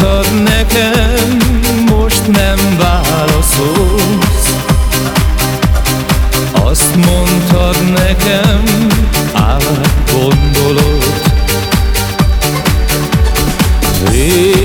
mondtad nekem, most nem válaszolsz. Azt mondtad nekem, átgondolod Végre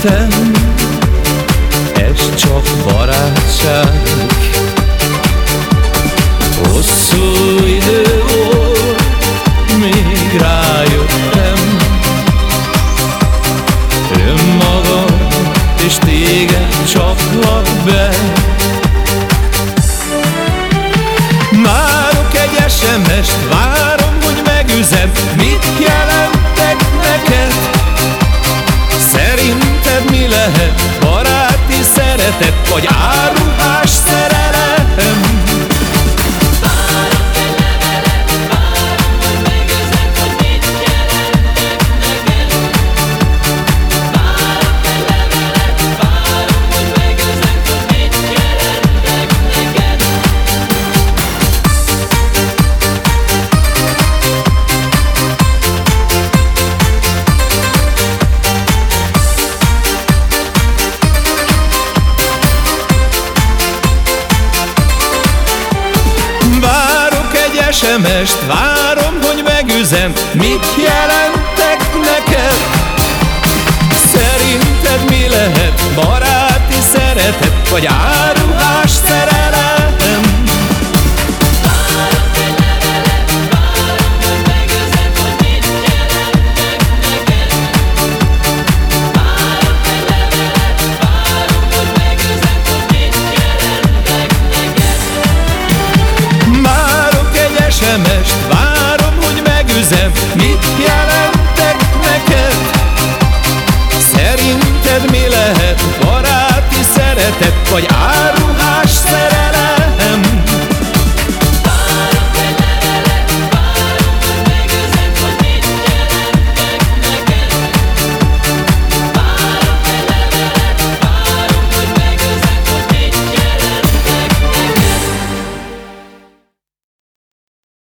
hittem, ez csak barátság. Hosszú idő volt, még rájöttem. Önmagam és téged csaplak be lehet? Baráti szeretet vagy áruhás szerelem SMS-t Várom, hogy megüzem Mit jelentek Mit jelentek neked? Szerinted mi lehet? Baráti szeretet vagy át?